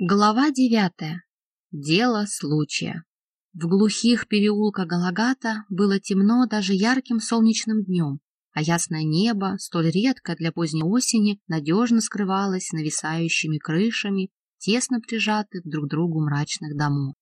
Глава девятая. Дело случая. В глухих переулках Галагата было темно даже ярким солнечным днем, а ясное небо, столь редко для поздней осени, надежно скрывалось нависающими крышами, тесно прижатых друг к другу мрачных домов.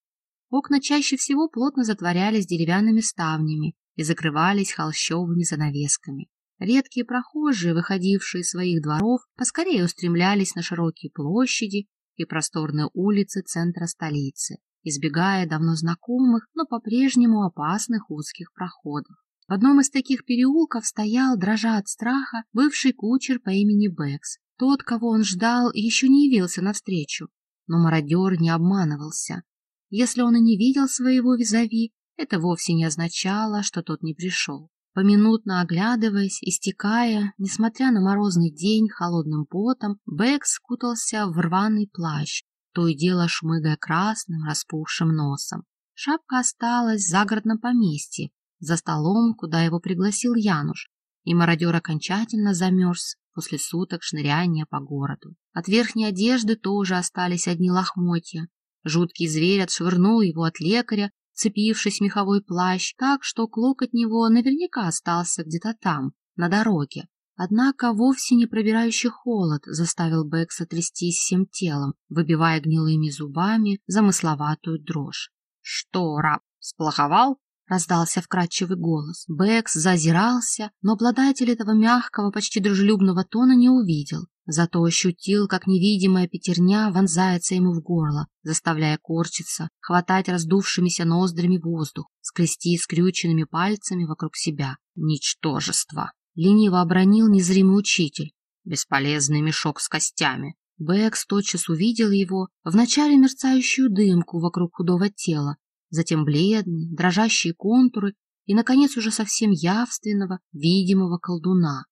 Окна чаще всего плотно затворялись деревянными ставнями и закрывались холщовыми занавесками. Редкие прохожие, выходившие из своих дворов, поскорее устремлялись на широкие площади и просторные улицы центра столицы, избегая давно знакомых, но по-прежнему опасных узких проходов. В одном из таких переулков стоял, дрожа от страха, бывший кучер по имени Бэкс. Тот, кого он ждал, еще не явился навстречу. Но мародер не обманывался. Если он и не видел своего визави, это вовсе не означало, что тот не пришел. Поминутно оглядываясь, истекая, несмотря на морозный день, холодным потом, Бэк скутался в рваный плащ, то и дело шмыгая красным, распухшим носом. Шапка осталась в загородном поместье, за столом, куда его пригласил Януш, и мародер окончательно замерз после суток шныряния по городу. От верхней одежды тоже остались одни лохмотья. Жуткий зверь отшвырнул его от лекаря, цепившись в меховой плащ, так что клок от него наверняка остался где-то там, на дороге. Однако вовсе не пробирающий холод заставил Бекса трястись всем телом, выбивая гнилыми зубами замысловатую дрожь. — Что, раб, сплоховал? — раздался вкрадчивый голос. Бэкс зазирался, но обладатель этого мягкого, почти дружелюбного тона не увидел. Зато ощутил, как невидимая пятерня вонзается ему в горло, заставляя корчиться, хватать раздувшимися ноздрями воздух, скрести скрюченными пальцами вокруг себя. Ничтожество! Лениво обронил незримый учитель. Бесполезный мешок с костями. Бэкс тотчас увидел его, вначале мерцающую дымку вокруг худого тела, затем бледные, дрожащие контуры и, наконец, уже совсем явственного, видимого колдуна.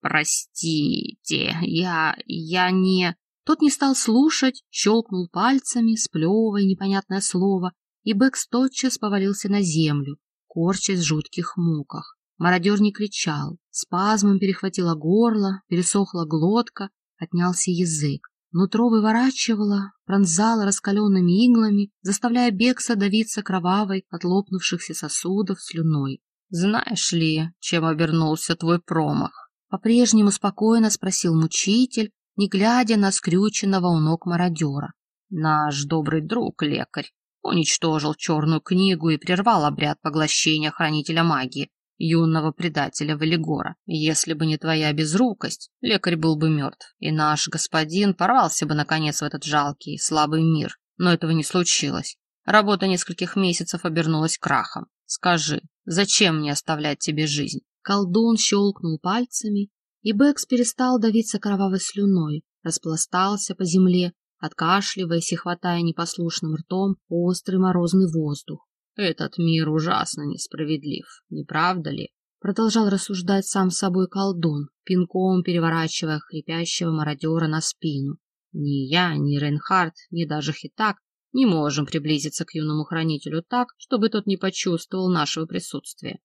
«Простите, я... я не...» Тот не стал слушать, щелкнул пальцами, сплевывая непонятное слово, и Бэкс тотчас повалился на землю, корчась в жутких муках. Мародер не кричал, спазмом перехватило горло, пересохла глотка, отнялся язык. Нутро выворачивало, пронзало раскаленными иглами, заставляя Бекса давиться кровавой от лопнувшихся сосудов слюной. «Знаешь ли, чем обернулся твой промах?» По-прежнему спокойно спросил мучитель, не глядя на скрюченного у ног мародера. Наш добрый друг, лекарь, уничтожил черную книгу и прервал обряд поглощения хранителя магии, юного предателя Валигора. Если бы не твоя безрукость, лекарь был бы мертв, и наш господин порвался бы, наконец, в этот жалкий, слабый мир. Но этого не случилось. Работа нескольких месяцев обернулась крахом. Скажи, зачем мне оставлять тебе жизнь? Колдун щелкнул пальцами, и Бэкс перестал давиться кровавой слюной, распластался по земле, откашливаясь и хватая непослушным ртом острый морозный воздух. «Этот мир ужасно несправедлив, не правда ли?» Продолжал рассуждать сам собой колдун, пинком переворачивая хрипящего мародера на спину. «Ни я, ни Рейнхард, ни даже Хитак не можем приблизиться к юному хранителю так, чтобы тот не почувствовал нашего присутствия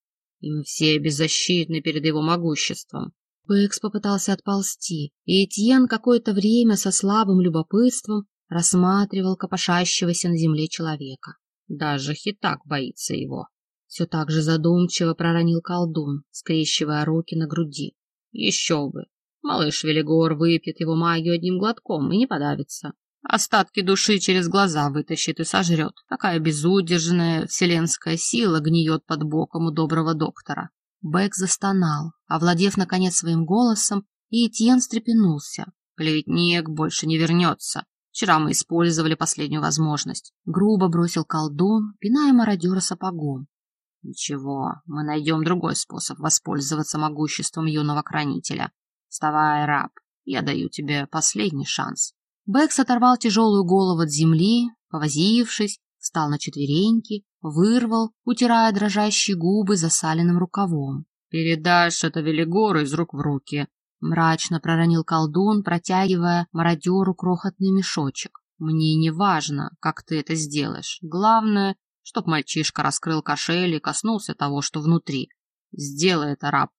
и мы все беззащитны перед его могуществом. Бэкс попытался отползти, и Этьен какое-то время со слабым любопытством рассматривал копошащегося на земле человека. Даже Хитак боится его. Все так же задумчиво проронил колдун, скрещивая руки на груди. Еще бы! Малыш Велигор выпьет его магию одним глотком и не подавится. Остатки души через глаза вытащит и сожрет. Такая безудержная вселенская сила гниет под боком у доброго доктора. Бэк застонал, овладев, наконец, своим голосом, и Этьен встрепенулся. Клеветник больше не вернется. Вчера мы использовали последнюю возможность. Грубо бросил колдун, пиная мародера сапогом. Ничего, мы найдем другой способ воспользоваться могуществом юного хранителя. Вставай, раб, я даю тебе последний шанс. Бэкс оторвал тяжелую голову от земли, повозившись, встал на четвереньки, вырвал, утирая дрожащие губы засаленным рукавом. «Передашь это Велигору из рук в руки», — мрачно проронил колдун, протягивая мародеру крохотный мешочек. «Мне не важно, как ты это сделаешь. Главное, чтоб мальчишка раскрыл кошель и коснулся того, что внутри. Сделай это, раб».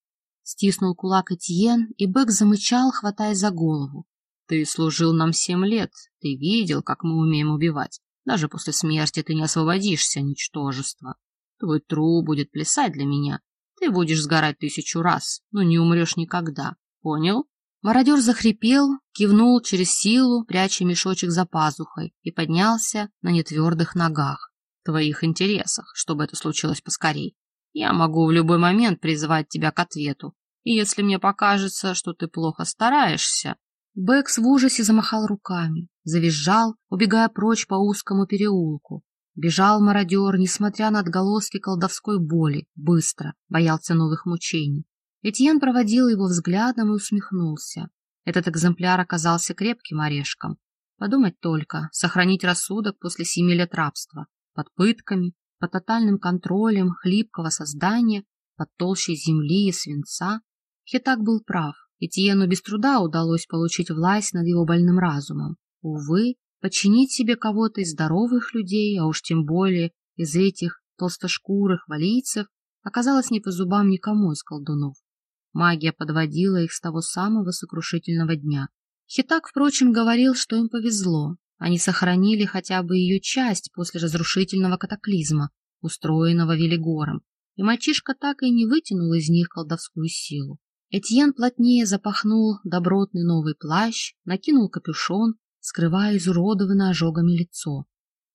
Стиснул кулак Этьен, и Бэк замычал, хватая за голову. Ты служил нам семь лет, Ты видел, как мы умеем убивать. Даже после смерти ты не освободишься, ничтожество. Твой труп будет плясать для меня. Ты будешь сгорать тысячу раз, но не умрешь никогда. Понял? Мародер захрипел, кивнул через силу, пряча мешочек за пазухой, и поднялся на нетвердых ногах. В твоих интересах, чтобы это случилось поскорей. Я могу в любой момент призывать тебя к ответу. И если мне покажется, что ты плохо стараешься... Бэкс в ужасе замахал руками, завизжал, убегая прочь по узкому переулку. Бежал мародер, несмотря на отголоски колдовской боли, быстро, боялся новых мучений. Этьен проводил его взглядом и усмехнулся. Этот экземпляр оказался крепким орешком. Подумать только, сохранить рассудок после семи лет рабства, под пытками, под тотальным контролем хлипкого создания, под толщей земли и свинца. Хитак был прав. Этьену без труда удалось получить власть над его больным разумом. Увы, подчинить себе кого-то из здоровых людей, а уж тем более из этих толстошкурых валийцев, оказалось не по зубам никому из колдунов. Магия подводила их с того самого сокрушительного дня. Хитак, впрочем, говорил, что им повезло. Они сохранили хотя бы ее часть после разрушительного катаклизма, устроенного Велигором, и мальчишка так и не вытянул из них колдовскую силу. Этьен плотнее запахнул добротный новый плащ, накинул капюшон, скрывая изуродованное ожогами лицо.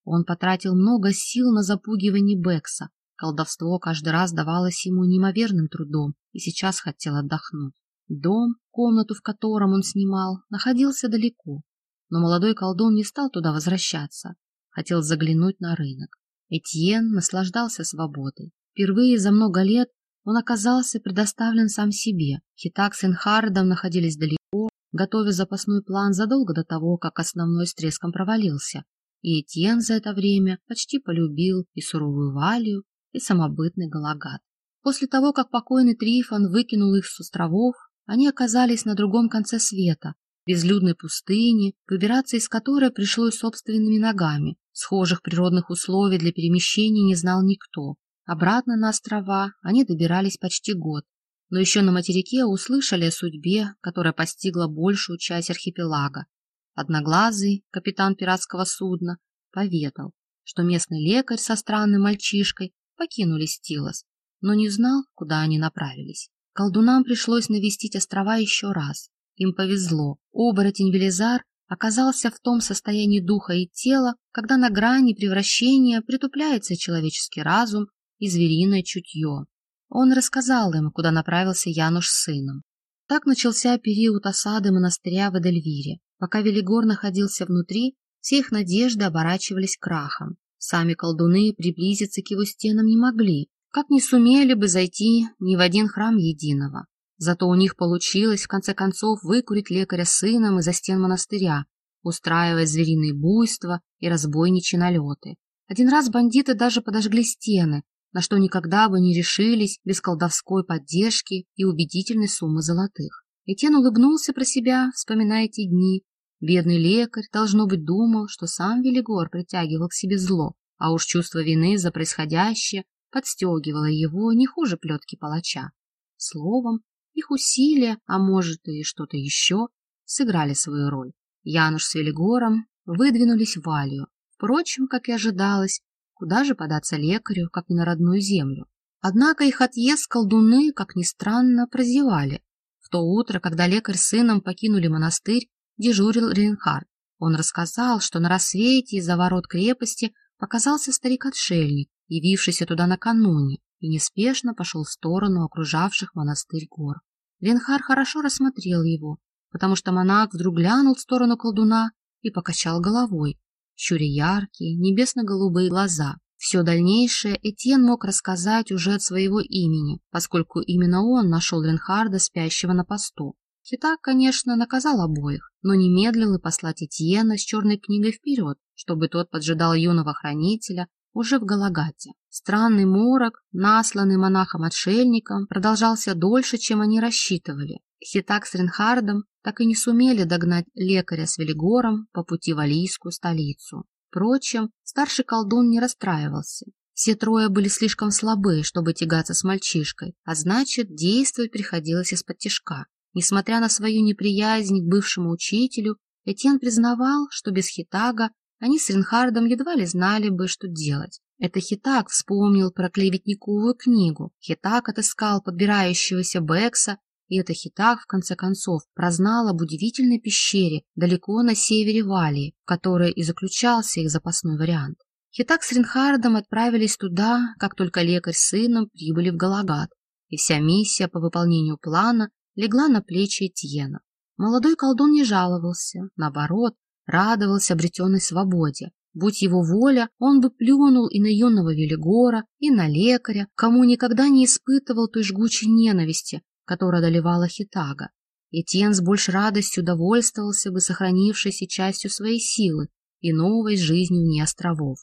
Он потратил много сил на запугивание Бекса. Колдовство каждый раз давалось ему неимоверным трудом, и сейчас хотел отдохнуть. Дом, комнату в котором он снимал, находился далеко, но молодой колдун не стал туда возвращаться, хотел заглянуть на рынок. Этьен наслаждался свободой. Впервые за много лет он оказался предоставлен сам себе. Хитак с Энхардом находились далеко, готовя запасной план задолго до того, как основной с треском провалился. И Этьен за это время почти полюбил и суровую Валию, и самобытный Галагат. После того, как покойный Трифон выкинул их с островов, они оказались на другом конце света, безлюдной пустыни, выбираться из которой пришлось собственными ногами. Схожих природных условий для перемещения не знал никто. Обратно на острова они добирались почти год, но еще на материке услышали о судьбе, которая постигла большую часть архипелага. Одноглазый, капитан пиратского судна, поведал, что местный лекарь со странным мальчишкой покинули Стилос, но не знал, куда они направились. Колдунам пришлось навестить острова еще раз. Им повезло, оборотень Велизар оказался в том состоянии духа и тела, когда на грани превращения притупляется человеческий разум и звериное чутье. Он рассказал им, куда направился Януш с сыном. Так начался период осады монастыря в Эдельвире. Пока Велигор находился внутри, все их надежды оборачивались крахом. Сами колдуны приблизиться к его стенам не могли, как не сумели бы зайти ни в один храм единого. Зато у них получилось, в конце концов, выкурить лекаря сыном из-за стен монастыря, устраивая звериные буйства и разбойничьи налеты. Один раз бандиты даже подожгли стены, на что никогда бы не решились без колдовской поддержки и убедительной суммы золотых. Этьен улыбнулся про себя, вспоминая эти дни. Бедный лекарь, должно быть, думал, что сам Велигор притягивал к себе зло, а уж чувство вины за происходящее подстегивало его не хуже плетки палача. Словом, их усилия, а может и что-то еще, сыграли свою роль. Януш с Велигором выдвинулись в Валию. Впрочем, как и ожидалось, Куда же податься лекарю, как не на родную землю? Однако их отъезд колдуны, как ни странно, прозевали. В то утро, когда лекарь с сыном покинули монастырь, дежурил Рейнхард. Он рассказал, что на рассвете из-за ворот крепости показался старик-отшельник, явившийся туда накануне, и неспешно пошел в сторону окружавших монастырь гор. Ренхар хорошо рассмотрел его, потому что монах вдруг глянул в сторону колдуна и покачал головой, щуря яркие, небесно-голубые глаза. Все дальнейшее Этьен мог рассказать уже от своего имени, поскольку именно он нашел Ренхарда, спящего на посту. Хитак, конечно, наказал обоих, но не медлил и послать Этьена с черной книгой вперед, чтобы тот поджидал юного хранителя уже в Галагате. Странный морок, насланный монахом-отшельником, продолжался дольше, чем они рассчитывали. Хитак с Ренхардом так и не сумели догнать лекаря с Велигором по пути в Алийскую столицу. Впрочем, старший колдун не расстраивался. Все трое были слишком слабы, чтобы тягаться с мальчишкой, а значит, действовать приходилось из-под тяжка. Несмотря на свою неприязнь к бывшему учителю, Этьен признавал, что без Хитага они с Ренхардом едва ли знали бы, что делать. Это Хитаг вспомнил про клеветниковую книгу. Хитаг отыскал подбирающегося Бекса, и это Хитаг, в конце концов, прознал об удивительной пещере далеко на севере Валии, в которой и заключался их запасной вариант. Хитаг с Ренхардом отправились туда, как только лекарь с сыном прибыли в Галагат, и вся миссия по выполнению плана легла на плечи Этьена. Молодой колдун не жаловался, наоборот, радовался обретенной свободе. Будь его воля, он бы плюнул и на юного Велигора, и на лекаря, кому никогда не испытывал той жгучей ненависти, которая доливала Хитага. Этьен с большей радостью довольствовался бы сохранившейся частью своей силы и новой жизнью вне островов.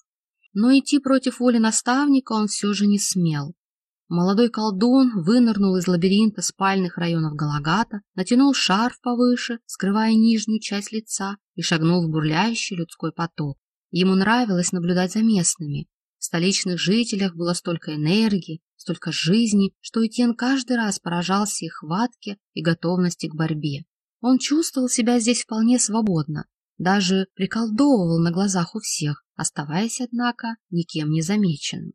Но идти против воли наставника он все же не смел. Молодой колдун вынырнул из лабиринта спальных районов Галагата, натянул шарф повыше, скрывая нижнюю часть лица, и шагнул в бурлящий людской поток. Ему нравилось наблюдать за местными. В столичных жителях было столько энергии, столько жизни, что Этьен каждый раз поражался их хватке и готовности к борьбе. Он чувствовал себя здесь вполне свободно, даже приколдовывал на глазах у всех, оставаясь, однако, никем не замеченным.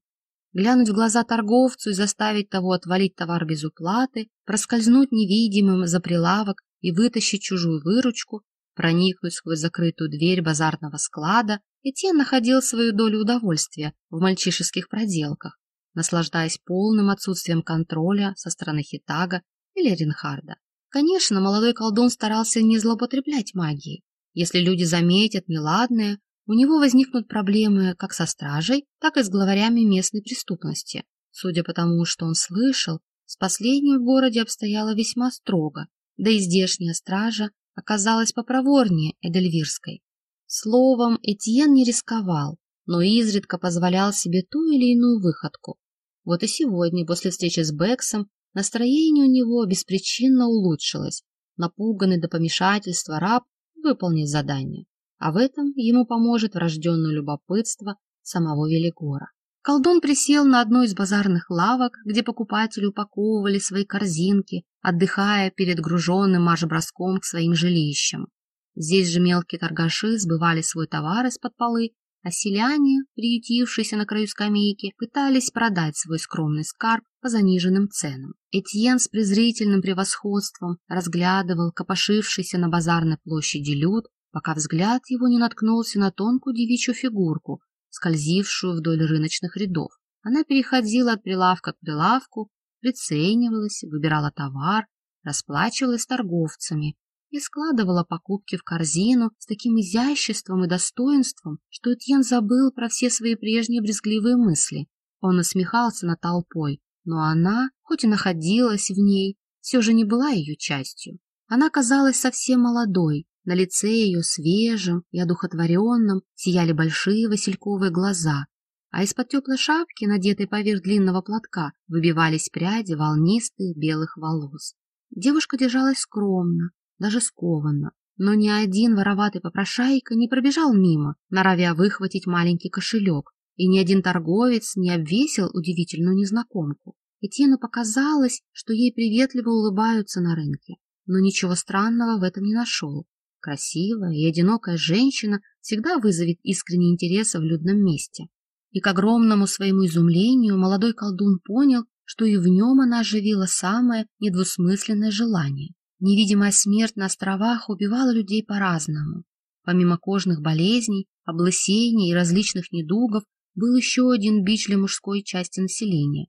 Глянуть в глаза торговцу и заставить того отвалить товар без уплаты, проскользнуть невидимым за прилавок и вытащить чужую выручку, проникнуть сквозь закрытую дверь базарного склада, Этьен находил свою долю удовольствия в мальчишеских проделках, наслаждаясь полным отсутствием контроля со стороны Хитага или Ринхарда. Конечно, молодой колдун старался не злоупотреблять магией. Если люди заметят неладное, у него возникнут проблемы как со стражей, так и с главарями местной преступности. Судя по тому, что он слышал, с последним в городе обстояло весьма строго, да и здешняя стража оказалась попроворнее Эдельвирской. Словом, Этьен не рисковал, но изредка позволял себе ту или иную выходку. Вот и сегодня, после встречи с Бексом, настроение у него беспричинно улучшилось. Напуганный до помешательства раб выполнит задание, а в этом ему поможет врожденное любопытство самого Велигора. Колдун присел на одну из базарных лавок, где покупатели упаковывали свои корзинки, отдыхая перед груженным марш-броском к своим жилищам. Здесь же мелкие торгаши сбывали свой товар из-под полы, а селяне, приютившиеся на краю скамейки, пытались продать свой скромный скарб по заниженным ценам. Этьен с презрительным превосходством разглядывал копошившийся на базарной площади люд, пока взгляд его не наткнулся на тонкую девичью фигурку, скользившую вдоль рыночных рядов. Она переходила от прилавка к прилавку, приценивалась, выбирала товар, расплачивалась с торговцами и складывала покупки в корзину с таким изяществом и достоинством, что Этьен забыл про все свои прежние брезгливые мысли. Он усмехался над толпой, но она, хоть и находилась в ней, все же не была ее частью. Она казалась совсем молодой, на лице ее свежим и одухотворенном сияли большие васильковые глаза, а из-под теплой шапки, надетой поверх длинного платка, выбивались пряди волнистых белых волос. Девушка держалась скромно, даже скованно, но ни один вороватый попрошайка не пробежал мимо, норовя выхватить маленький кошелек, и ни один торговец не обвесил удивительную незнакомку. Этьену показалось, что ей приветливо улыбаются на рынке, но ничего странного в этом не нашел. Красивая и одинокая женщина всегда вызовет искренний интерес в людном месте. И к огромному своему изумлению молодой колдун понял, что и в нем она оживила самое недвусмысленное желание. Невидимая смерть на островах убивала людей по-разному. Помимо кожных болезней, облысений и различных недугов, был еще один бич для мужской части населения.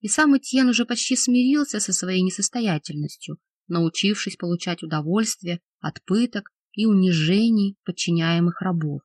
И сам Этьен уже почти смирился со своей несостоятельностью, научившись получать удовольствие от пыток и унижений подчиняемых рабов,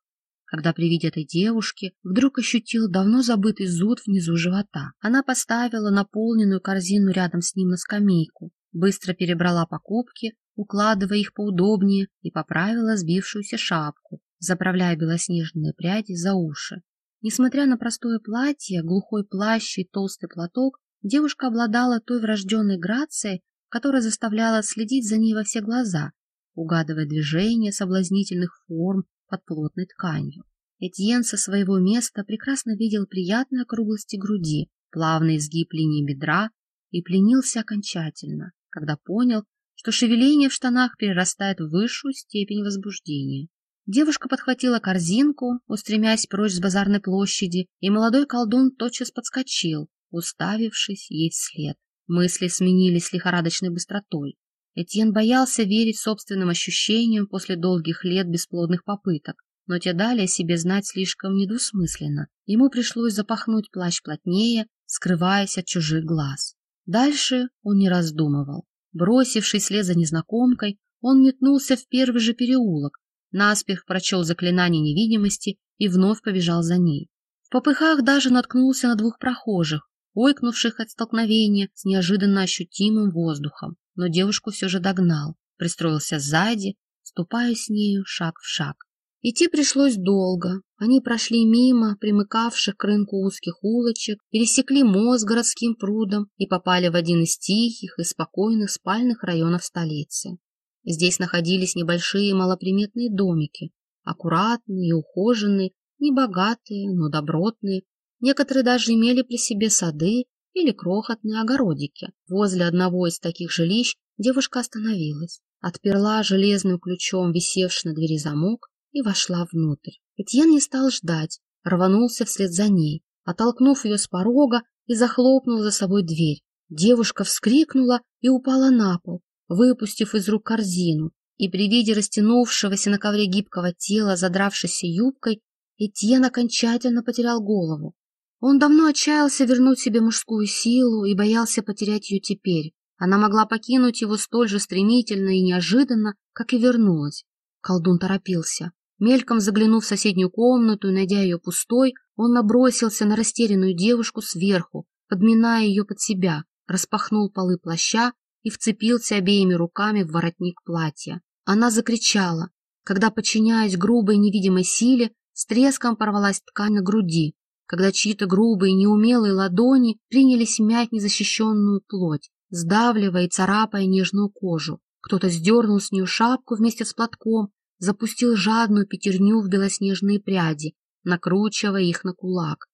когда при виде этой девушки вдруг ощутил давно забытый зуд внизу живота. Она поставила наполненную корзину рядом с ним на скамейку, быстро перебрала покупки, укладывая их поудобнее, и поправила сбившуюся шапку, заправляя белоснежные пряди за уши. Несмотря на простое платье, глухой плащ и толстый платок, девушка обладала той врожденной грацией, которая заставляла следить за ней во все глаза угадывая движение соблазнительных форм под плотной тканью. Этьен со своего места прекрасно видел приятные округлости груди, плавный изгиб линии бедра и пленился окончательно, когда понял, что шевеление в штанах перерастает в высшую степень возбуждения. Девушка подхватила корзинку, устремясь прочь с базарной площади, и молодой колдун тотчас подскочил, уставившись ей вслед. Мысли сменились лихорадочной быстротой. Этьен боялся верить собственным ощущениям после долгих лет бесплодных попыток, но те дали о себе знать слишком недвусмысленно. Ему пришлось запахнуть плащ плотнее, скрываясь от чужих глаз. Дальше он не раздумывал. Бросившись вслед за незнакомкой, он метнулся в первый же переулок, наспех прочел заклинание невидимости и вновь побежал за ней. В попыхах даже наткнулся на двух прохожих, ойкнувших от столкновения с неожиданно ощутимым воздухом, но девушку все же догнал, пристроился сзади, ступая с нею шаг в шаг. Идти пришлось долго. Они прошли мимо примыкавших к рынку узких улочек, пересекли мост городским прудом и попали в один из тихих и спокойных спальных районов столицы. Здесь находились небольшие малоприметные домики, аккуратные и ухоженные, небогатые, но добротные. Некоторые даже имели при себе сады или крохотные огородики. Возле одного из таких жилищ девушка остановилась, отперла железным ключом висевший на двери замок и вошла внутрь. Этьен не стал ждать, рванулся вслед за ней, оттолкнув ее с порога и захлопнул за собой дверь. Девушка вскрикнула и упала на пол, выпустив из рук корзину, и при виде растянувшегося на ковре гибкого тела, задравшейся юбкой, Этьен окончательно потерял голову. Он давно отчаялся вернуть себе мужскую силу и боялся потерять ее теперь. Она могла покинуть его столь же стремительно и неожиданно, как и вернулась. Колдун торопился. Мельком заглянув в соседнюю комнату и найдя ее пустой, он набросился на растерянную девушку сверху, подминая ее под себя, распахнул полы плаща и вцепился обеими руками в воротник платья. Она закричала, когда, подчиняясь грубой невидимой силе, с треском порвалась ткань на груди, когда чьи-то грубые неумелые ладони принялись мять незащищенную плоть, сдавливая и царапая нежную кожу. Кто-то сдернул с нее шапку вместе с платком, запустил жадную пятерню в белоснежные пряди, накручивая их на кулак.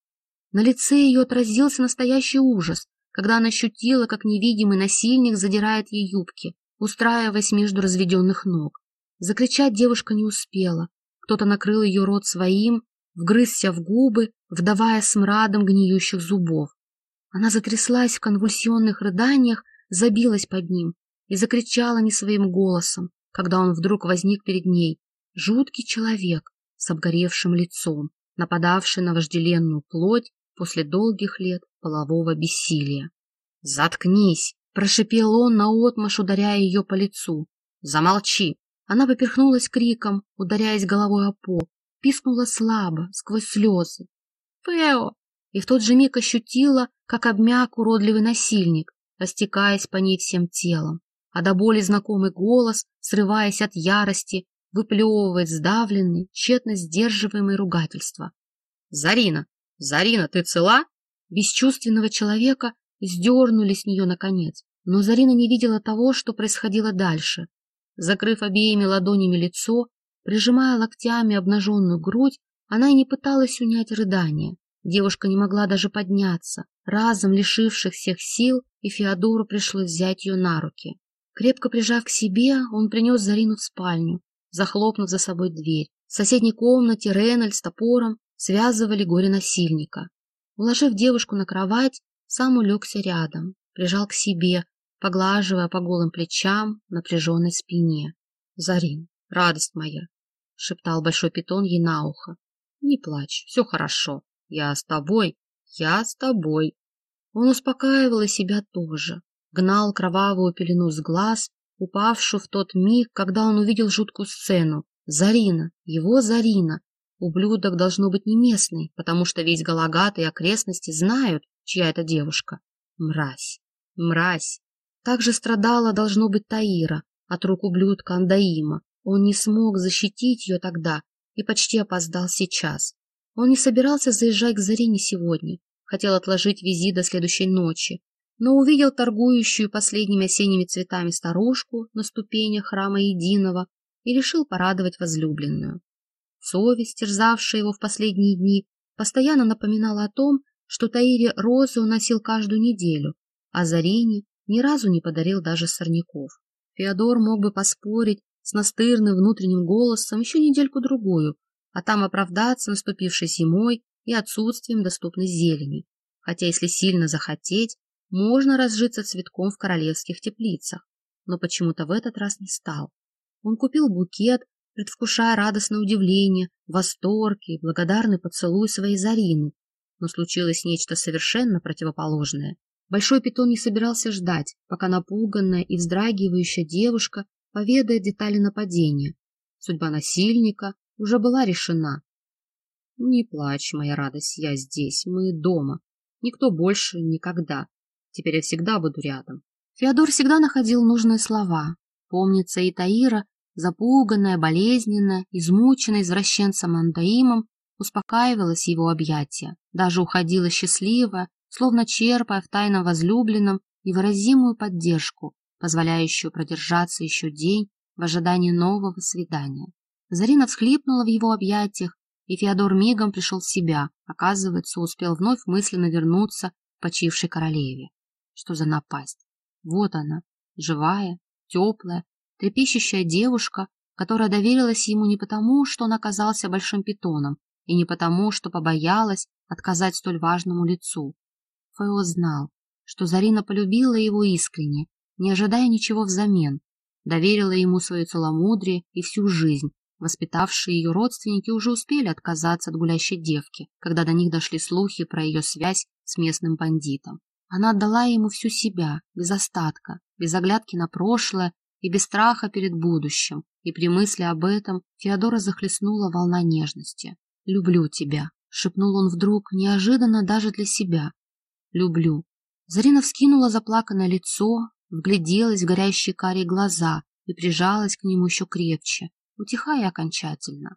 На лице ее отразился настоящий ужас, когда она ощутила, как невидимый насильник задирает ей юбки, устраиваясь между разведенных ног. Закричать девушка не успела. Кто-то накрыл ее рот своим, вгрызся в губы, вдавая смрадом гниющих зубов. Она затряслась в конвульсионных рыданиях, забилась под ним и закричала не своим голосом, когда он вдруг возник перед ней, жуткий человек с обгоревшим лицом, нападавший на вожделенную плоть после долгих лет полового бессилия. «Заткнись!» — прошипел он наотмашь, ударяя ее по лицу. «Замолчи!» Она поперхнулась криком, ударяясь головой о пол, пискнула слабо, сквозь слезы. «Фео!» И в тот же миг ощутила, как обмяк уродливый насильник, растекаясь по ней всем телом а до боли знакомый голос, срываясь от ярости, выплевывает сдавленные, тщетно сдерживаемые ругательства. «Зарина! Зарина, ты цела?» Бесчувственного человека сдернули с нее наконец, но Зарина не видела того, что происходило дальше. Закрыв обеими ладонями лицо, прижимая локтями обнаженную грудь, она и не пыталась унять рыдание. Девушка не могла даже подняться, разом лишивших всех сил, и Феодору пришлось взять ее на руки. Крепко прижав к себе, он принес Зарину в спальню, захлопнув за собой дверь. В соседней комнате Ренальд с топором связывали горе-насильника. Уложив девушку на кровать, сам улегся рядом, прижал к себе, поглаживая по голым плечам, напряженной спине. — Зарин, радость моя! — шептал большой питон ей на ухо. — Не плачь, все хорошо. Я с тобой, я с тобой. Он успокаивал и себя тоже, гнал кровавую пелену с глаз, упавшую в тот миг, когда он увидел жуткую сцену. Зарина, его Зарина. Ублюдок должно быть не местный, потому что весь Галагат и окрестности знают, чья это девушка. Мразь, мразь. Также страдала, должно быть, Таира от рук ублюдка Андаима. Он не смог защитить ее тогда и почти опоздал сейчас. Он не собирался заезжать к Зарине сегодня, хотел отложить визит до следующей ночи, но увидел торгующую последними осенними цветами старушку на ступенях храма Единого и решил порадовать возлюбленную. Совесть, терзавшая его в последние дни, постоянно напоминала о том, что Таире розы уносил каждую неделю, а Зарине ни разу не подарил даже сорняков. Феодор мог бы поспорить с настырным внутренним голосом еще недельку-другую, а там оправдаться наступившей зимой и отсутствием доступной зелени. Хотя, если сильно захотеть, можно разжиться цветком в королевских теплицах, но почему-то в этот раз не стал. Он купил букет, предвкушая радостное удивление, восторг и благодарный поцелуй своей Зарины, но случилось нечто совершенно противоположное. Большой питон не собирался ждать, пока напуганная и вздрагивающая девушка поведает детали нападения. Судьба насильника уже была решена. Не плачь, моя радость, я здесь, мы дома. Никто больше никогда. Теперь я всегда буду рядом. Феодор всегда находил нужные слова. Помнится, и Таира, запуганная, болезненная, измученная извращенцем Андаимом, успокаивалась его объятия, даже уходила счастливая, словно черпая в тайном возлюбленном невыразимую поддержку, позволяющую продержаться еще день в ожидании нового свидания. Зарина всхлипнула в его объятиях, и Феодор мигом пришел в себя, оказывается, успел вновь мысленно вернуться к почившей королеве. Что за напасть? Вот она, живая, теплая, трепещущая девушка, которая доверилась ему не потому, что он оказался большим питоном, и не потому, что побоялась отказать столь важному лицу. Фео знал, что Зарина полюбила его искренне, не ожидая ничего взамен, доверила ему свое целомудрие и всю жизнь. Воспитавшие ее родственники уже успели отказаться от гулящей девки, когда до них дошли слухи про ее связь с местным бандитом. Она отдала ему всю себя, без остатка, без оглядки на прошлое и без страха перед будущим, и при мысли об этом Феодора захлестнула волна нежности. «Люблю тебя», — шепнул он вдруг, неожиданно даже для себя. «Люблю». Зарина вскинула заплаканное лицо, вгляделась в горящие карие глаза и прижалась к нему еще крепче, утихая окончательно.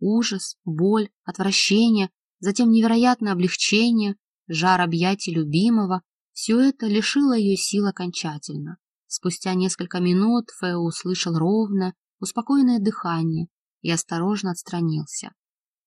Ужас, боль, отвращение, затем невероятное облегчение, жар объятий любимого — все это лишило ее сил окончательно. Спустя несколько минут Фео услышал ровное, успокоенное дыхание и осторожно отстранился.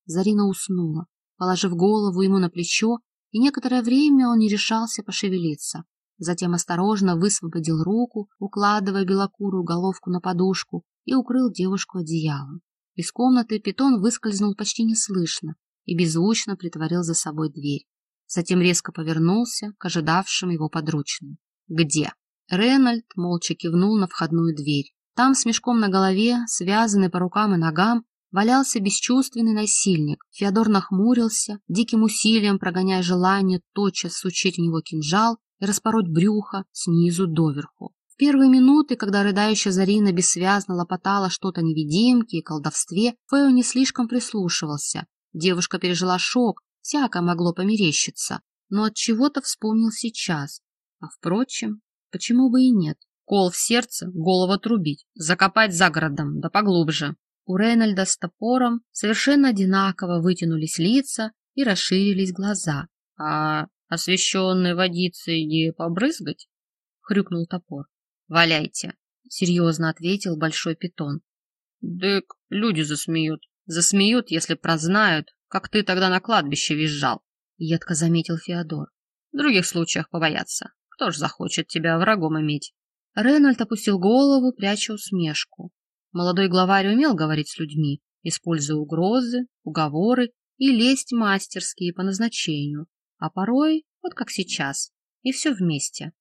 Зарина уснула, положив голову ему на плечо, и некоторое время он не решался пошевелиться. Затем осторожно высвободил руку, укладывая белокурую головку на подушку, и укрыл девушку одеялом. Из комнаты питон выскользнул почти неслышно и беззвучно притворил за собой дверь. Затем резко повернулся к ожидавшим его подручным. «Где?» Ренальд молча кивнул на входную дверь. Там с мешком на голове, связанный по рукам и ногам, валялся бесчувственный насильник. Феодор нахмурился, диким усилием прогоняя желание тотчас сучить в него кинжал и распороть брюхо снизу доверху. В первые минуты, когда рыдающая Зарина бессвязно лопотала что-то невидимке и колдовстве, Фео не слишком прислушивался. Девушка пережила шок, всякое могло померещиться, но от чего-то вспомнил сейчас. А впрочем, почему бы и нет? Кол в сердце, голову трубить, закопать за городом, да поглубже. У Рейнольда с топором совершенно одинаково вытянулись лица и расширились глаза. — А освещенной водицей не побрызгать? — хрюкнул топор. — Валяйте, — серьезно ответил большой питон. — Дык, люди засмеют. Засмеют, если прознают, как ты тогда на кладбище визжал, — едко заметил Феодор. — В других случаях побояться. Кто ж захочет тебя врагом иметь? Рейнольд опустил голову, пряча усмешку. Молодой главарь умел говорить с людьми, используя угрозы, уговоры и лесть мастерские по назначению, а порой, вот как сейчас, и все вместе.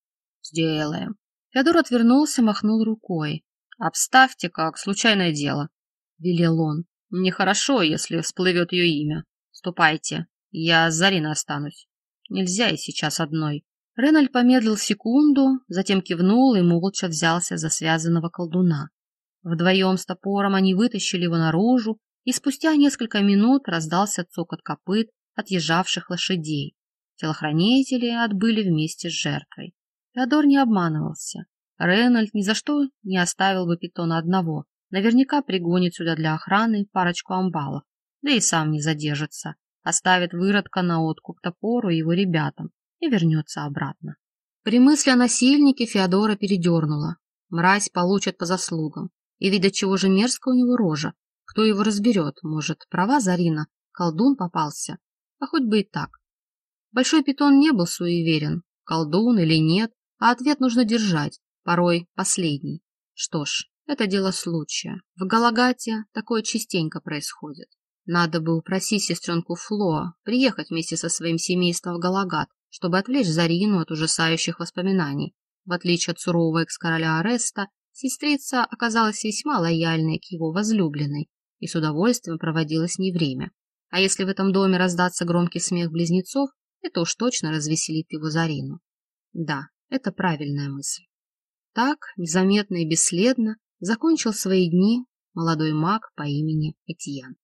Сделаем. Федор отвернулся, махнул рукой. Обставьте как случайное дело, велел он. Нехорошо, если всплывет ее имя. Ступайте, я с Зариной останусь. Нельзя и сейчас одной. Ренальд помедлил секунду, затем кивнул и молча взялся за связанного колдуна. Вдвоем с топором они вытащили его наружу, и спустя несколько минут раздался цокот копыт отъезжавших лошадей. Телохранители отбыли вместе с жертвой. Феодор не обманывался. Рейнольд ни за что не оставил бы питона одного. Наверняка пригонит сюда для охраны парочку амбалов, да и сам не задержится. Оставит выродка на откуп топору его ребятам и вернется обратно. При мысли о насильнике Феодора передернула. Мразь получит по заслугам. И видя, чего же мерзко у него рожа. Кто его разберет? Может, права Зарина? Колдун попался? А хоть бы и так. Большой питон не был суеверен, колдун или нет, а ответ нужно держать, порой последний. Что ж, это дело случая. В Галагате такое частенько происходит. Надо бы упросить сестренку Фло приехать вместе со своим семейством в Галагат, чтобы отвлечь Зарину от ужасающих воспоминаний. В отличие от сурового экс-короля Ареста, сестрица оказалась весьма лояльной к его возлюбленной и с удовольствием проводила с ней время. А если в этом доме раздаться громкий смех близнецов, это уж точно развеселит его Зарину. Да, это правильная мысль. Так, незаметно и бесследно, закончил свои дни молодой маг по имени Этьян.